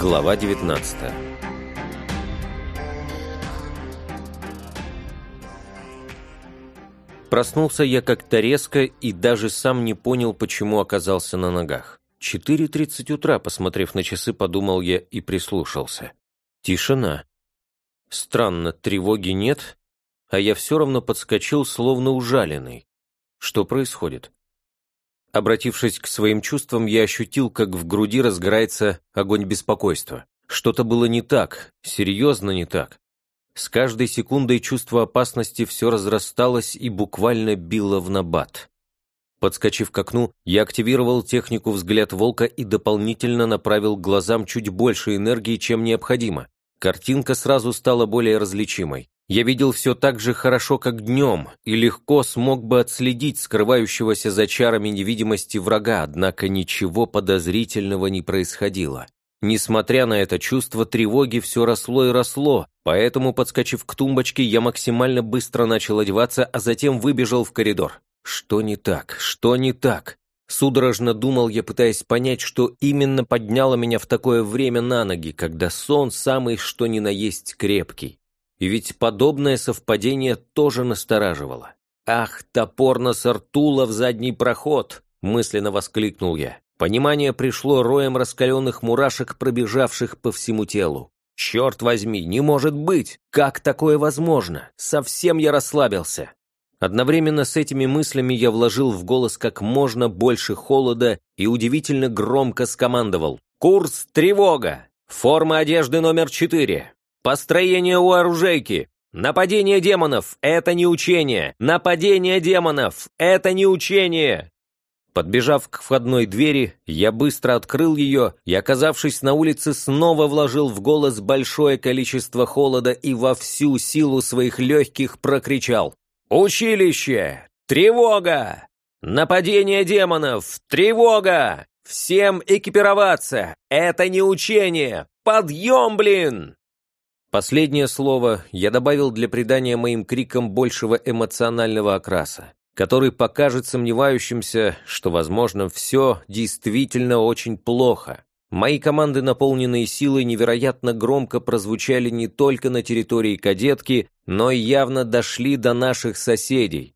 Глава 19 Проснулся я как-то резко и даже сам не понял, почему оказался на ногах. 4.30 утра, посмотрев на часы, подумал я и прислушался. Тишина. Странно, тревоги нет, а я все равно подскочил, словно ужаленный. Что происходит? Обратившись к своим чувствам, я ощутил, как в груди разгорается огонь беспокойства. Что-то было не так, серьезно не так. С каждой секундой чувство опасности все разрасталось и буквально било в набат. Подскочив к окну, я активировал технику «Взгляд волка» и дополнительно направил глазам чуть больше энергии, чем необходимо. Картинка сразу стала более различимой. Я видел все так же хорошо, как днем, и легко смог бы отследить скрывающегося за чарами невидимости врага, однако ничего подозрительного не происходило. Несмотря на это чувство тревоги, все росло и росло, поэтому, подскочив к тумбочке, я максимально быстро начал одеваться, а затем выбежал в коридор. Что не так? Что не так? Судорожно думал я, пытаясь понять, что именно подняло меня в такое время на ноги, когда сон самый что ни на есть крепкий. И ведь подобное совпадение тоже настораживало. «Ах, топор на Сартула в задний проход!» – мысленно воскликнул я. Понимание пришло роем раскаленных мурашек, пробежавших по всему телу. «Черт возьми, не может быть! Как такое возможно? Совсем я расслабился!» Одновременно с этими мыслями я вложил в голос как можно больше холода и удивительно громко скомандовал. «Курс тревога! Форма одежды номер четыре! Построение у оружейки! Нападение демонов — это не учение! Нападение демонов — это не учение!» Подбежав к входной двери, я быстро открыл ее и, оказавшись на улице, снова вложил в голос большое количество холода и во всю силу своих легких прокричал «Училище! Тревога! Нападение демонов! Тревога! Всем экипироваться! Это не учение! Подъем, блин!» Последнее слово я добавил для придания моим крикам большего эмоционального окраса, который покажет сомневающимся, что, возможно, все действительно очень плохо. Мои команды, наполненные силой, невероятно громко прозвучали не только на территории кадетки, но и явно дошли до наших соседей.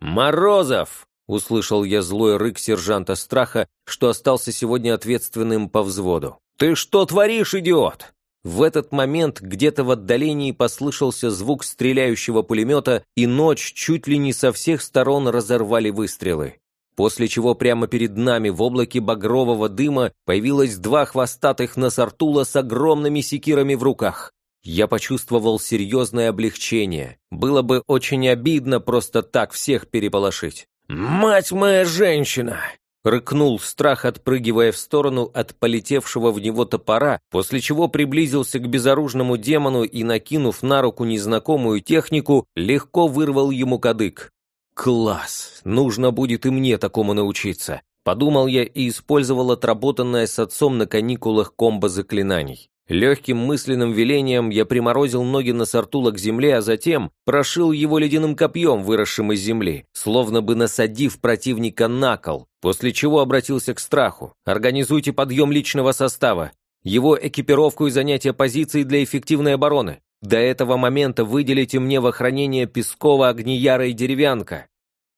«Морозов!» — услышал я злой рык сержанта Страха, что остался сегодня ответственным по взводу. «Ты что творишь, идиот?» В этот момент где-то в отдалении послышался звук стреляющего пулемета, и ночь чуть ли не со всех сторон разорвали выстрелы после чего прямо перед нами в облаке багрового дыма появилось два хвостатых насартула с огромными секирами в руках. Я почувствовал серьезное облегчение. Было бы очень обидно просто так всех переполошить. «Мать моя женщина!» Рыкнул страх, отпрыгивая в сторону от полетевшего в него топора, после чего приблизился к безоружному демону и, накинув на руку незнакомую технику, легко вырвал ему кадык. «Класс! Нужно будет и мне такому научиться!» Подумал я и использовал отработанное с отцом на каникулах комбо заклинаний. Легким мысленным велением я приморозил ноги на сортула к земле, а затем прошил его ледяным копьем, выросшим из земли, словно бы насадив противника на кол, после чего обратился к страху. «Организуйте подъем личного состава, его экипировку и занятие позиций для эффективной обороны. До этого момента выделите мне в охранение Пескова, Огнияра и Деревянка.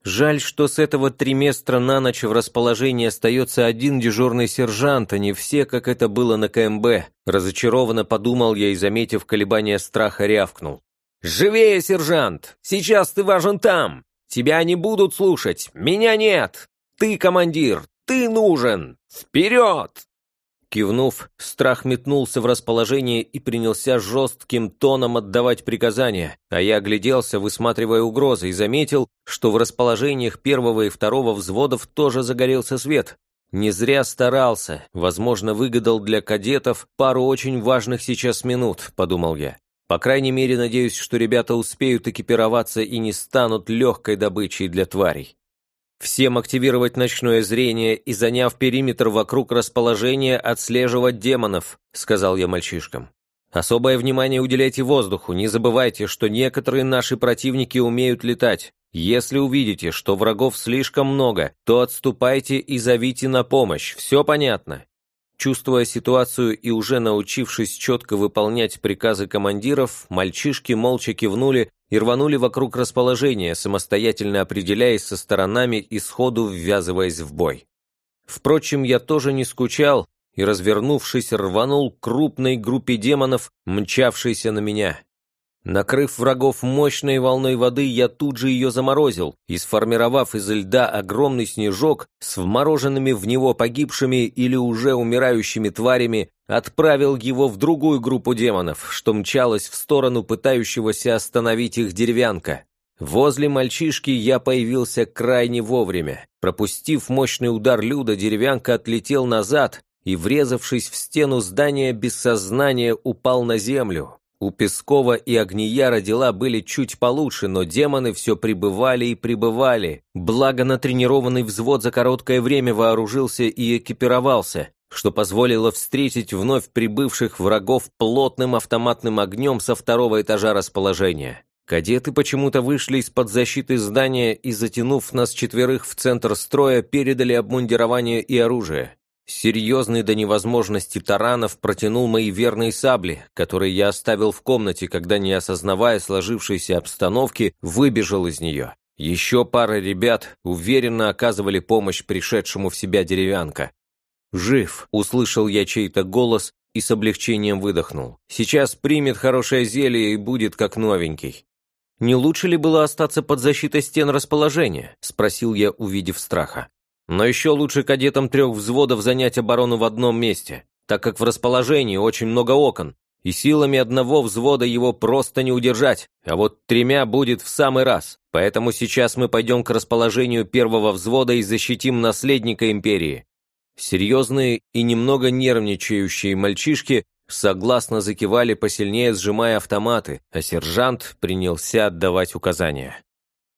Жаль, что с этого триместра на ночь в расположении остается один дежурный сержант, а не все, как это было на КМБ. Разочарованно подумал я и, заметив колебания страха, рявкнул. «Живее, сержант! Сейчас ты важен там! Тебя не будут слушать! Меня нет! Ты командир! Ты нужен! Вперед!» Кивнув, страх метнулся в расположение и принялся жестким тоном отдавать приказания, а я огляделся, высматривая угрозы, и заметил, что в расположениях первого и второго взводов тоже загорелся свет. Не зря старался, возможно, выгадал для кадетов пару очень важных сейчас минут, подумал я. По крайней мере, надеюсь, что ребята успеют экипироваться и не станут легкой добычей для тварей. Всем активировать ночное зрение и, заняв периметр вокруг расположения, отслеживать демонов», — сказал я мальчишкам. «Особое внимание уделяйте воздуху, не забывайте, что некоторые наши противники умеют летать. Если увидите, что врагов слишком много, то отступайте и зовите на помощь, все понятно?» Чувствуя ситуацию и уже научившись четко выполнять приказы командиров, мальчишки молча кивнули и рванули вокруг расположения, самостоятельно определяясь со сторонами и сходу ввязываясь в бой. Впрочем, я тоже не скучал и, развернувшись, рванул к крупной группе демонов, мчавшейся на меня. Накрыв врагов мощной волной воды, я тут же ее заморозил и, сформировав из льда огромный снежок с вмороженными в него погибшими или уже умирающими тварями, отправил его в другую группу демонов, что мчалась в сторону пытающегося остановить их деревянка. Возле мальчишки я появился крайне вовремя. Пропустив мощный удар Люда, деревянка отлетел назад и, врезавшись в стену здания, без сознания упал на землю. У Пескова и Огнияра дела были чуть получше, но демоны все прибывали и прибывали. Благо натренированный взвод за короткое время вооружился и экипировался, что позволило встретить вновь прибывших врагов плотным автоматным огнем со второго этажа расположения. Кадеты почему-то вышли из-под защиты здания и, затянув нас четверых в центр строя, передали обмундирование и оружие. Серьезный до невозможности Таранов протянул мои верные сабли, которые я оставил в комнате, когда, не осознавая сложившейся обстановки, выбежал из нее. Еще пара ребят уверенно оказывали помощь пришедшему в себя деревянка. «Жив!» – услышал я чей-то голос и с облегчением выдохнул. «Сейчас примет хорошее зелье и будет как новенький». «Не лучше ли было остаться под защитой стен расположения?» – спросил я, увидев страха. Но еще лучше кадетам трех взводов занять оборону в одном месте, так как в расположении очень много окон, и силами одного взвода его просто не удержать, а вот тремя будет в самый раз. Поэтому сейчас мы пойдем к расположению первого взвода и защитим наследника империи. Серьезные и немного нервничающие мальчишки согласно закивали посильнее, сжимая автоматы, а сержант принялся отдавать указания.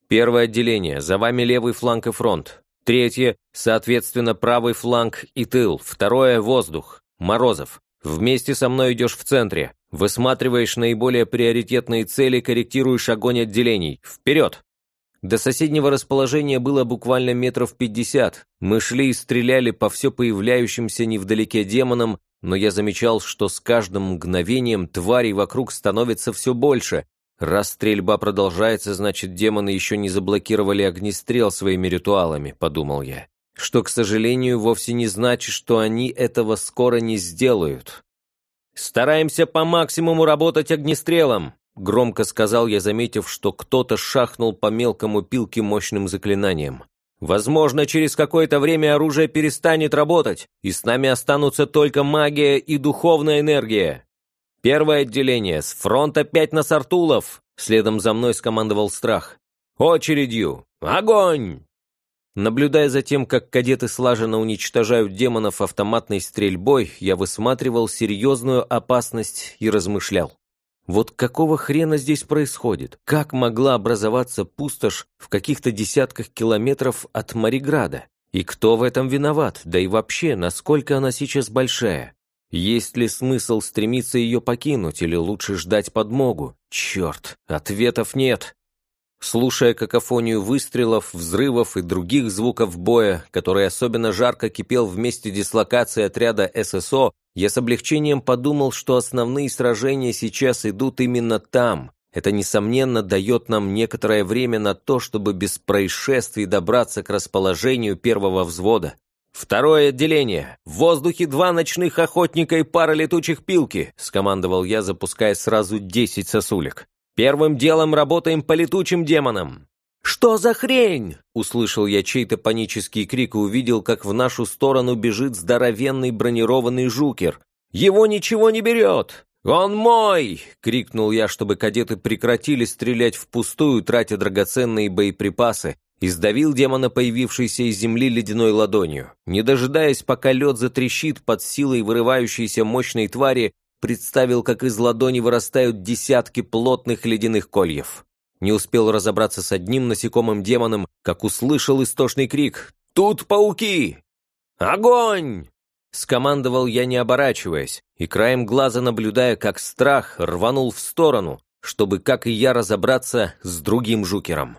Первое отделение, за вами левый фланг и фронт. Третье, соответственно, правый фланг и тыл. Второе – воздух. Морозов. Вместе со мной идешь в центре. Высматриваешь наиболее приоритетные цели, корректируешь огонь отделений. Вперед! До соседнего расположения было буквально метров пятьдесят. Мы шли и стреляли по все появляющимся невдалеке демонам, но я замечал, что с каждым мгновением тварей вокруг становится все больше, «Раз стрельба продолжается, значит, демоны еще не заблокировали огнестрел своими ритуалами», — подумал я. «Что, к сожалению, вовсе не значит, что они этого скоро не сделают». «Стараемся по максимуму работать огнестрелом», — громко сказал я, заметив, что кто-то шахнул по мелкому пилке мощным заклинанием. «Возможно, через какое-то время оружие перестанет работать, и с нами останутся только магия и духовная энергия». «Первое отделение, с фронта пять на Сартулов!» Следом за мной скомандовал страх. «Очередью! Огонь!» Наблюдая за тем, как кадеты слаженно уничтожают демонов автоматной стрельбой, я высматривал серьезную опасность и размышлял. Вот какого хрена здесь происходит? Как могла образоваться пустошь в каких-то десятках километров от Мариграда? И кто в этом виноват? Да и вообще, насколько она сейчас большая? Есть ли смысл стремиться ее покинуть или лучше ждать подмогу? Черт, ответов нет. Слушая какофонию выстрелов, взрывов и других звуков боя, который особенно жарко кипел в месте дислокации отряда ССО, я с облегчением подумал, что основные сражения сейчас идут именно там. Это, несомненно, дает нам некоторое время на то, чтобы без происшествий добраться к расположению первого взвода. «Второе отделение! В воздухе два ночных охотника и пара летучих пилки!» — скомандовал я, запуская сразу десять сосулек. «Первым делом работаем по летучим демонам!» «Что за хрень?» — услышал я чей-то панический крик и увидел, как в нашу сторону бежит здоровенный бронированный жукер. «Его ничего не берет!» «Он мой!» — крикнул я, чтобы кадеты прекратили стрелять впустую, тратя драгоценные боеприпасы, и сдавил демона, появившийся из земли ледяной ладонью. Не дожидаясь, пока лед затрещит под силой вырывающейся мощной твари, представил, как из ладони вырастают десятки плотных ледяных кольев. Не успел разобраться с одним насекомым демоном, как услышал истошный крик «Тут пауки!» «Огонь!» Скомандовал я, не оборачиваясь, и краем глаза наблюдая, как страх рванул в сторону, чтобы, как и я, разобраться с другим жукером.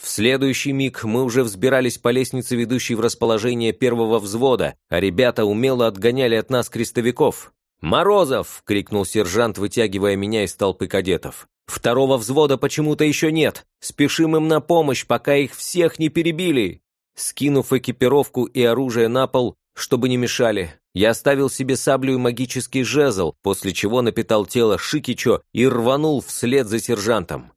В следующий миг мы уже взбирались по лестнице, ведущей в расположение первого взвода, а ребята умело отгоняли от нас крестовиков. «Морозов!» — крикнул сержант, вытягивая меня из толпы кадетов. «Второго взвода почему-то еще нет! Спешим им на помощь, пока их всех не перебили!» Скинув экипировку и оружие на пол, чтобы не мешали, я оставил себе саблю и магический жезл, после чего напитал тело Шикичо и рванул вслед за сержантом.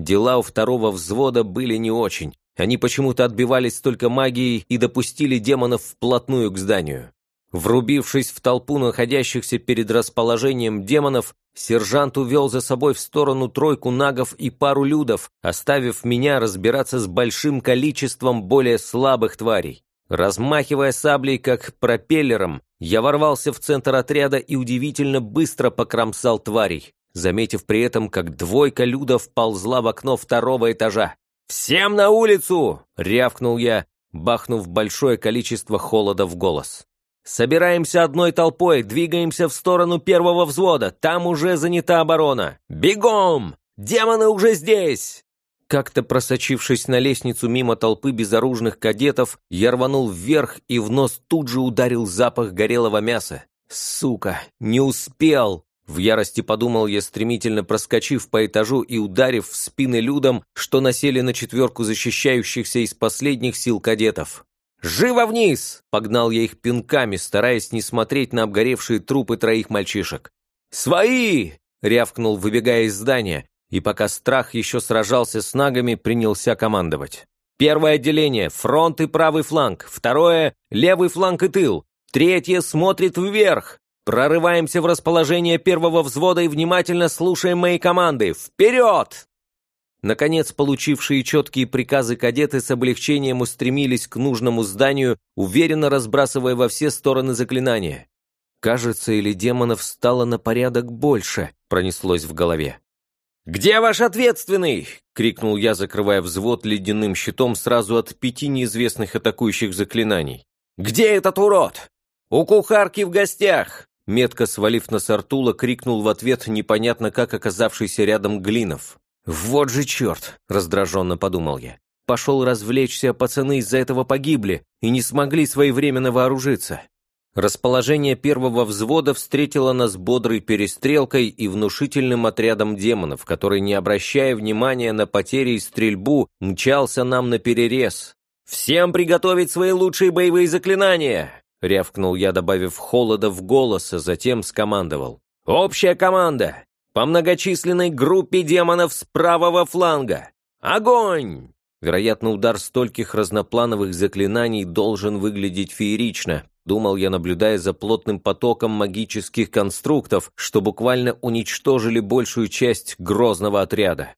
Дела у второго взвода были не очень. Они почему-то отбивались только магией и допустили демонов вплотную к зданию. Врубившись в толпу находящихся перед расположением демонов, сержант увел за собой в сторону тройку нагов и пару людов, оставив меня разбираться с большим количеством более слабых тварей. Размахивая саблей, как пропеллером, я ворвался в центр отряда и удивительно быстро покромсал тварей, заметив при этом, как двойка людов ползла в окно второго этажа. «Всем на улицу!» — рявкнул я, бахнув большое количество холода в голос. Собираемся одной толпой, двигаемся в сторону первого взвода. Там уже занята оборона. Бегом! Демоны уже здесь!» Как-то просочившись на лестницу мимо толпы безоружных кадетов, я рванул вверх и в нос тут же ударил запах горелого мяса. «Сука! Не успел!» В ярости подумал я, стремительно проскочив по этажу и ударив в спины людям, что насели на четверку защищающихся из последних сил кадетов. «Живо вниз!» — погнал я их пинками, стараясь не смотреть на обгоревшие трупы троих мальчишек. «Свои!» — рявкнул, выбегая из здания, и пока страх еще сражался с нагами, принялся командовать. «Первое отделение — фронт и правый фланг. Второе — левый фланг и тыл. Третье — смотрит вверх. Прорываемся в расположение первого взвода и внимательно слушаем мои команды. Вперед!» Наконец, получившие четкие приказы кадеты с облегчением устремились к нужному зданию, уверенно разбрасывая во все стороны заклинания. «Кажется, или демонов стало на порядок больше», — пронеслось в голове. «Где ваш ответственный?» — крикнул я, закрывая взвод ледяным щитом сразу от пяти неизвестных атакующих заклинаний. «Где этот урод?» «У кухарки в гостях!» Метко свалив на Сартула, крикнул в ответ непонятно как оказавшийся рядом Глинов. «Вот же черт!» – раздраженно подумал я. «Пошел развлечься, пацаны из-за этого погибли и не смогли своевременно вооружиться». Расположение первого взвода встретило нас бодрой перестрелкой и внушительным отрядом демонов, который, не обращая внимания на потери и стрельбу, мчался нам на перерез. «Всем приготовить свои лучшие боевые заклинания!» — рявкнул я, добавив холода в голос, а затем скомандовал. «Общая команда! По многочисленной группе демонов с правого фланга! Огонь!» Вероятно, удар стольких разноплановых заклинаний должен выглядеть феерично, думал я, наблюдая за плотным потоком магических конструктов, что буквально уничтожили большую часть грозного отряда.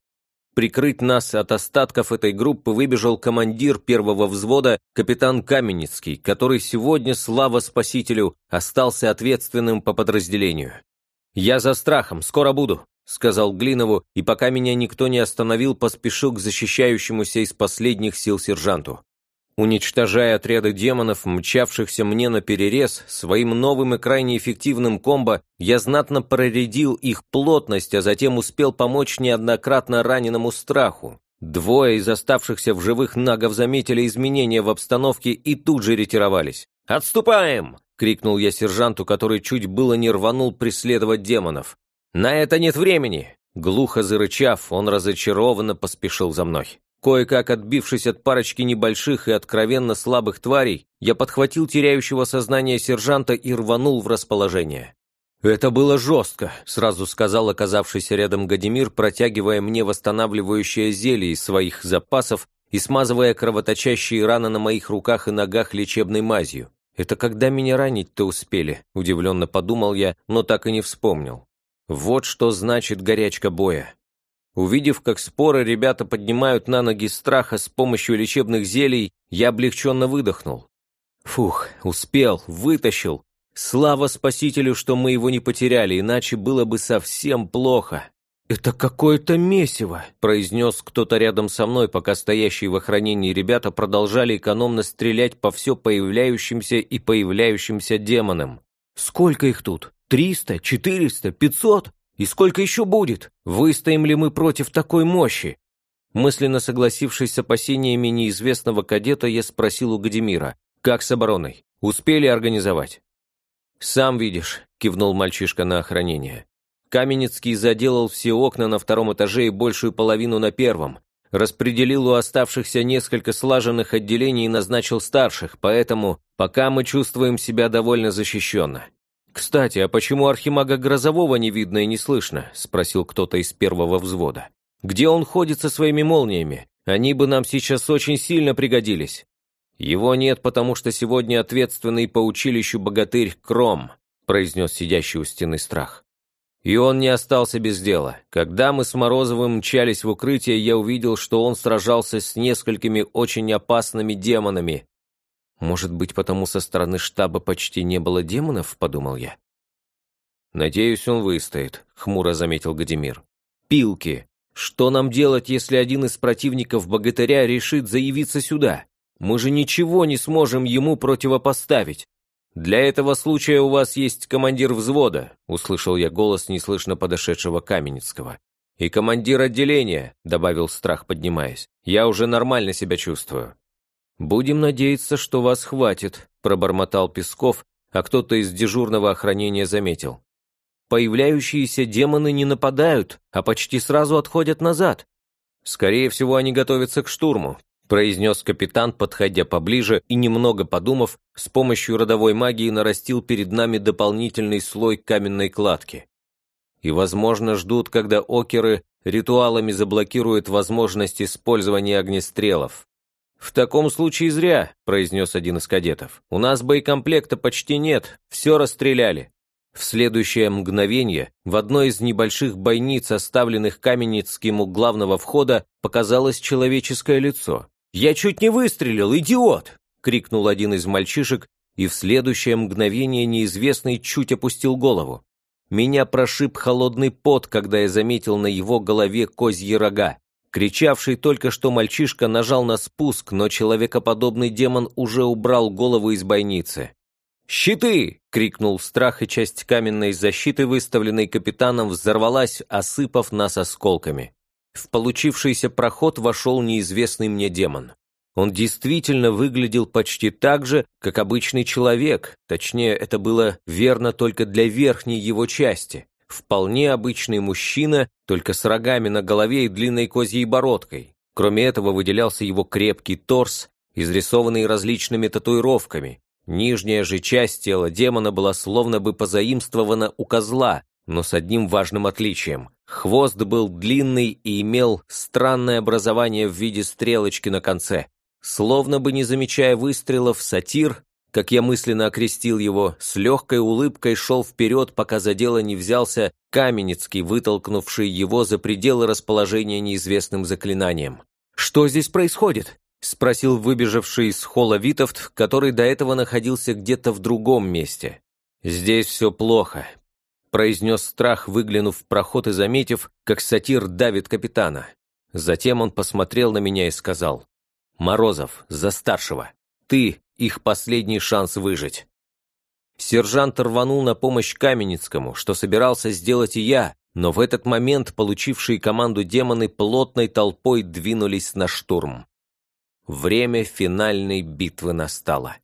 Прикрыть нас от остатков этой группы выбежал командир первого взвода, капитан Каменецкий, который сегодня, слава спасителю, остался ответственным по подразделению. «Я за страхом, скоро буду», — сказал Глинову, и пока меня никто не остановил, поспешил к защищающемуся из последних сил сержанту. Уничтожая отряды демонов, мчавшихся мне на перерез, своим новым и крайне эффективным комбо, я знатно проредил их плотность, а затем успел помочь неоднократно раненому страху. Двое из оставшихся в живых нагов заметили изменения в обстановке и тут же ретировались. «Отступаем!» — крикнул я сержанту, который чуть было не рванул преследовать демонов. «На это нет времени!» Глухо зарычав, он разочарованно поспешил за мной. Кое-как отбившись от парочки небольших и откровенно слабых тварей, я подхватил теряющего сознание сержанта и рванул в расположение. «Это было жестко», — сразу сказал оказавшийся рядом Гадимир, протягивая мне восстанавливающее зелье из своих запасов и смазывая кровоточащие раны на моих руках и ногах лечебной мазью. «Это когда меня ранить-то успели?» – удивленно подумал я, но так и не вспомнил. Вот что значит горячка боя. Увидев, как споры ребята поднимают на ноги страха с помощью лечебных зелий, я облегченно выдохнул. Фух, успел, вытащил. Слава спасителю, что мы его не потеряли, иначе было бы совсем плохо. «Это какое-то месиво», — произнес кто-то рядом со мной, пока стоящие в охранении ребята продолжали экономно стрелять по все появляющимся и появляющимся демонам. «Сколько их тут? Триста? Четыреста? Пятьсот? И сколько еще будет? Выстоим ли мы против такой мощи?» Мысленно согласившись с опасениями неизвестного кадета, я спросил у Гадимира, как с обороной? Успели организовать? «Сам видишь», – кивнул мальчишка на охранение. Каменецкий заделал все окна на втором этаже и большую половину на первом. Распределил у оставшихся несколько слаженных отделений и назначил старших, поэтому пока мы чувствуем себя довольно защищенно. «Кстати, а почему архимага Грозового не видно и не слышно?» – спросил кто-то из первого взвода. «Где он ходит со своими молниями? Они бы нам сейчас очень сильно пригодились». «Его нет, потому что сегодня ответственный по училищу богатырь Кром», – произнес сидящий у стены страх. И он не остался без дела. Когда мы с Морозовым мчались в укрытие, я увидел, что он сражался с несколькими очень опасными демонами. «Может быть, потому со стороны штаба почти не было демонов?» – подумал я. «Надеюсь, он выстоит», – хмуро заметил Гадимир. «Пилки! Что нам делать, если один из противников богатыря решит заявиться сюда? Мы же ничего не сможем ему противопоставить. «Для этого случая у вас есть командир взвода», – услышал я голос неслышно подошедшего Каменецкого. «И командир отделения», – добавил страх, поднимаясь. «Я уже нормально себя чувствую». «Будем надеяться, что вас хватит», – пробормотал Песков, а кто-то из дежурного охранения заметил. «Появляющиеся демоны не нападают, а почти сразу отходят назад. Скорее всего, они готовятся к штурму произнес капитан, подходя поближе и, немного подумав, с помощью родовой магии нарастил перед нами дополнительный слой каменной кладки. И, возможно, ждут, когда океры ритуалами заблокируют возможность использования огнестрелов. «В таком случае зря», – произнес один из кадетов. «У нас боекомплекта почти нет, все расстреляли». В следующее мгновение в одной из небольших бойниц, оставленных Каменецким у главного входа, показалось человеческое лицо. «Я чуть не выстрелил, идиот!» — крикнул один из мальчишек, и в следующее мгновение неизвестный чуть опустил голову. Меня прошиб холодный пот, когда я заметил на его голове козьи рога. Кричавший только что мальчишка нажал на спуск, но человекоподобный демон уже убрал голову из бойницы. «Щиты!» — крикнул страх, и часть каменной защиты, выставленной капитаном, взорвалась, осыпав нас осколками. В получившийся проход вошел неизвестный мне демон. Он действительно выглядел почти так же, как обычный человек, точнее, это было верно только для верхней его части. Вполне обычный мужчина, только с рогами на голове и длинной козьей бородкой. Кроме этого выделялся его крепкий торс, изрисованный различными татуировками. Нижняя же часть тела демона была словно бы позаимствована у козла, но с одним важным отличием. Хвост был длинный и имел странное образование в виде стрелочки на конце. Словно бы не замечая выстрелов, сатир, как я мысленно окрестил его, с легкой улыбкой шел вперед, пока за дело не взялся Каменецкий, вытолкнувший его за пределы расположения неизвестным заклинанием. «Что здесь происходит?» – спросил выбежавший из холла Витовт, который до этого находился где-то в другом месте. «Здесь все плохо», произнес страх, выглянув в проход и заметив, как сатир давит капитана. Затем он посмотрел на меня и сказал, «Морозов, за старшего, ты – их последний шанс выжить». Сержант рванул на помощь Каменецкому, что собирался сделать и я, но в этот момент получившие команду демоны плотной толпой двинулись на штурм. Время финальной битвы настало.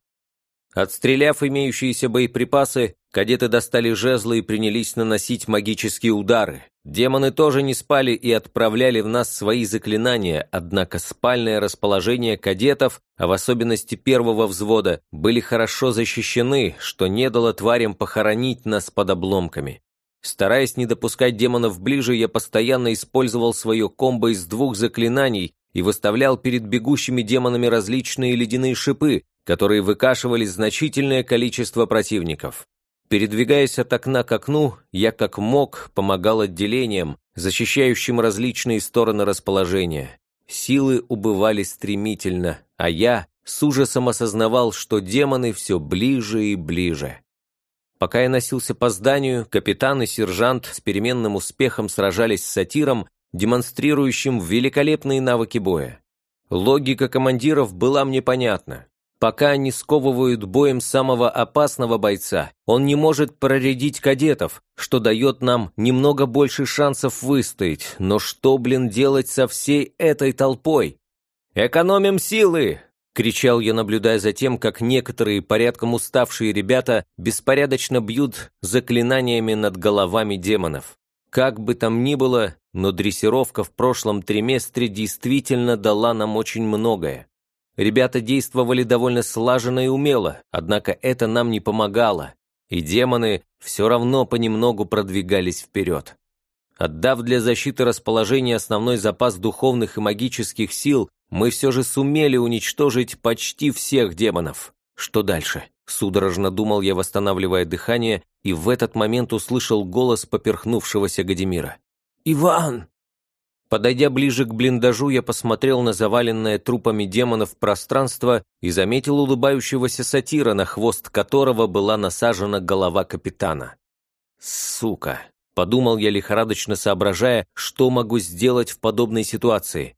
Отстреляв имеющиеся боеприпасы, Кадеты достали жезлы и принялись наносить магические удары. Демоны тоже не спали и отправляли в нас свои заклинания, однако спальное расположение кадетов, а в особенности первого взвода, были хорошо защищены, что не дало тварям похоронить нас под обломками. Стараясь не допускать демонов ближе, я постоянно использовал свое комбо из двух заклинаний и выставлял перед бегущими демонами различные ледяные шипы, которые выкашивали значительное количество противников. Передвигаясь от окна к окну, я как мог помогал отделениям, защищающим различные стороны расположения. Силы убывали стремительно, а я с ужасом осознавал, что демоны все ближе и ближе. Пока я носился по зданию, капитан и сержант с переменным успехом сражались с сатиром, демонстрирующим великолепные навыки боя. Логика командиров была мне понятна. Пока они сковывают боем самого опасного бойца, он не может проредить кадетов, что дает нам немного больше шансов выстоять. Но что, блин, делать со всей этой толпой? «Экономим силы!» — кричал я, наблюдая за тем, как некоторые порядком уставшие ребята беспорядочно бьют заклинаниями над головами демонов. Как бы там ни было, но дрессировка в прошлом триместре действительно дала нам очень многое. Ребята действовали довольно слаженно и умело, однако это нам не помогало, и демоны все равно понемногу продвигались вперед. Отдав для защиты расположения основной запас духовных и магических сил, мы все же сумели уничтожить почти всех демонов. Что дальше? Судорожно думал я, восстанавливая дыхание, и в этот момент услышал голос поперхнувшегося Гадимира. «Иван!» Подойдя ближе к блиндажу, я посмотрел на заваленное трупами демонов пространство и заметил улыбающегося сатира, на хвост которого была насажена голова капитана. «Сука!» – подумал я, лихорадочно соображая, что могу сделать в подобной ситуации.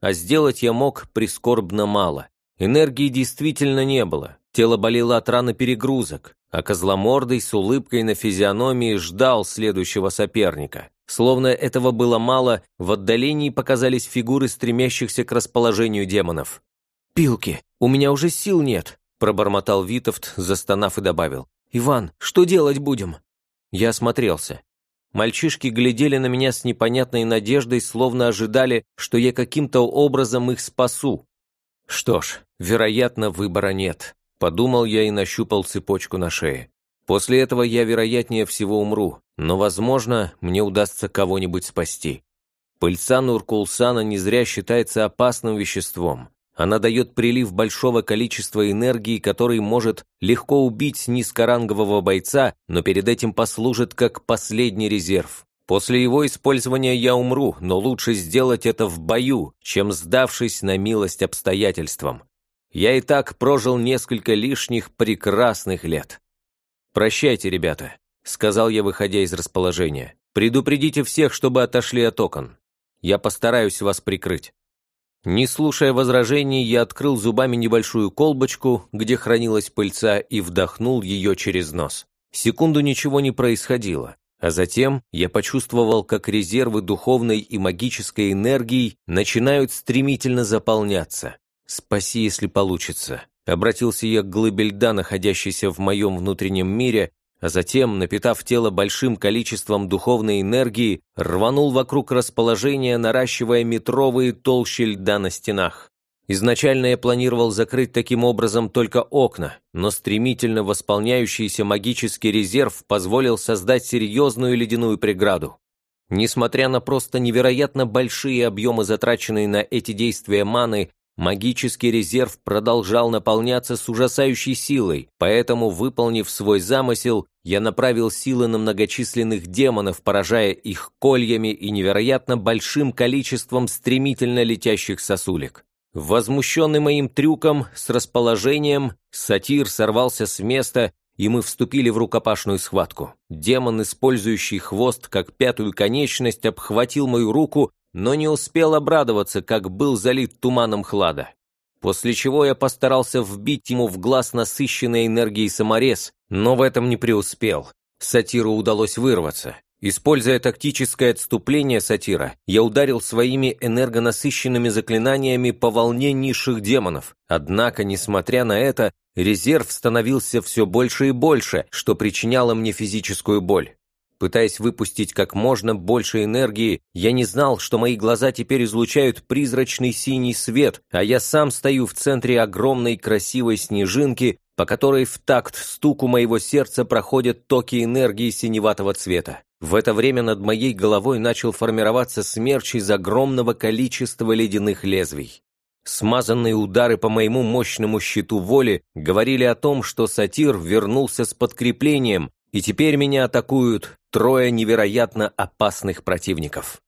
А сделать я мог прискорбно мало. Энергии действительно не было, тело болело от раны перегрузок, а козломордый с улыбкой на физиономии ждал следующего соперника. Словно этого было мало, в отдалении показались фигуры стремящихся к расположению демонов. «Пилки, у меня уже сил нет», – пробормотал Витовт, застонав и добавил. «Иван, что делать будем?» Я осмотрелся. Мальчишки глядели на меня с непонятной надеждой, словно ожидали, что я каким-то образом их спасу. Что ж, вероятно, выбора нет, подумал я и нащупал цепочку на шее. После этого я, вероятнее всего, умру, но, возможно, мне удастся кого-нибудь спасти. Пыльца Нуркулсана не зря считается опасным веществом. Она дает прилив большого количества энергии, который может легко убить низкорангового бойца, но перед этим послужит как последний резерв. После его использования я умру, но лучше сделать это в бою, чем сдавшись на милость обстоятельствам. Я и так прожил несколько лишних прекрасных лет. «Прощайте, ребята», — сказал я, выходя из расположения. «Предупредите всех, чтобы отошли от окон. Я постараюсь вас прикрыть». Не слушая возражений, я открыл зубами небольшую колбочку, где хранилась пыльца, и вдохнул ее через нос. Секунду ничего не происходило, а затем я почувствовал, как резервы духовной и магической энергии начинают стремительно заполняться. «Спаси, если получится», — обратился я к глыбе льда, находящейся в моем внутреннем мире, а затем, напитав тело большим количеством духовной энергии, рванул вокруг расположения, наращивая метровые толщи льда на стенах. Изначально я планировал закрыть таким образом только окна, но стремительно восполняющийся магический резерв позволил создать серьезную ледяную преграду. Несмотря на просто невероятно большие объемы, затраченные на эти действия маны, Магический резерв продолжал наполняться с ужасающей силой, поэтому, выполнив свой замысел, я направил силы на многочисленных демонов, поражая их кольями и невероятно большим количеством стремительно летящих сосулек. Возмущенный моим трюком с расположением, сатир сорвался с места, и мы вступили в рукопашную схватку. Демон, использующий хвост как пятую конечность, обхватил мою руку но не успел обрадоваться, как был залит туманом хлада. После чего я постарался вбить ему в глаз насыщенной энергией саморез, но в этом не преуспел. Сатиру удалось вырваться. Используя тактическое отступление сатира, я ударил своими энергонасыщенными заклинаниями по волне низших демонов. Однако, несмотря на это, резерв становился все больше и больше, что причиняло мне физическую боль. Пытаясь выпустить как можно больше энергии, я не знал, что мои глаза теперь излучают призрачный синий свет, а я сам стою в центре огромной красивой снежинки, по которой в такт стуку моего сердца проходят токи энергии синеватого цвета. В это время над моей головой начал формироваться смерч из огромного количества ледяных лезвий. Смазанные удары по моему мощному щиту воли говорили о том, что сатир вернулся с подкреплением, и теперь меня атакуют трое невероятно опасных противников.